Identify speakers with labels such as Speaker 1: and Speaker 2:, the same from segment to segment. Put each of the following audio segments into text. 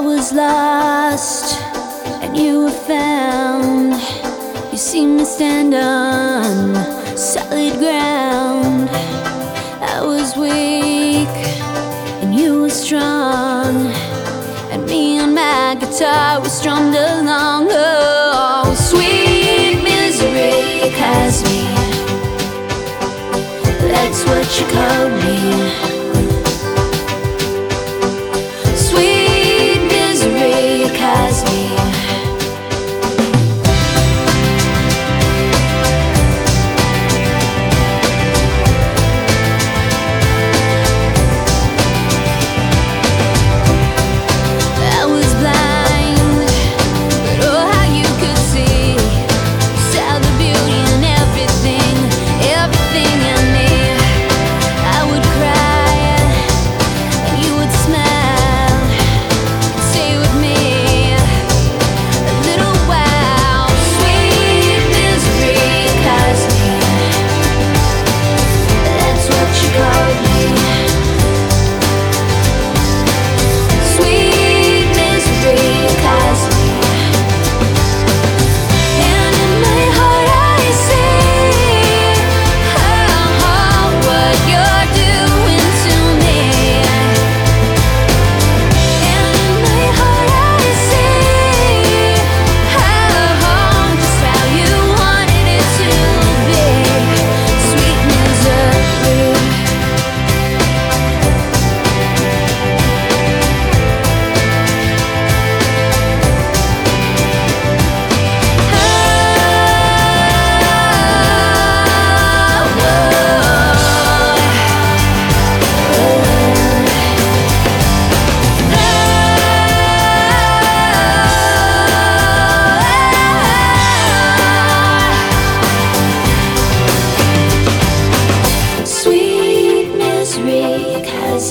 Speaker 1: I was lost and you were found. You seemed to stand on solid ground. I was weak and you were strong. And me and my guitar were strummed along. Oh, sweet misery, has me. That's what you call me.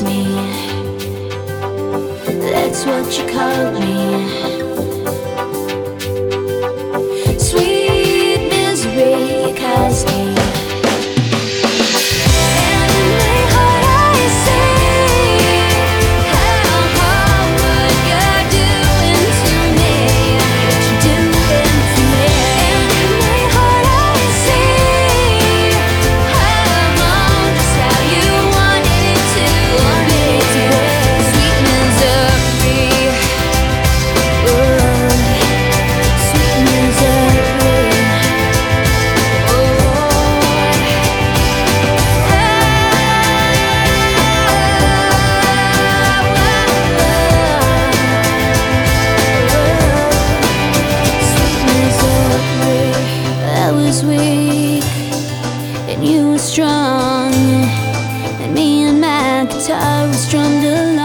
Speaker 1: me. That's what you called me. strong, and me and my guitar was strummed along.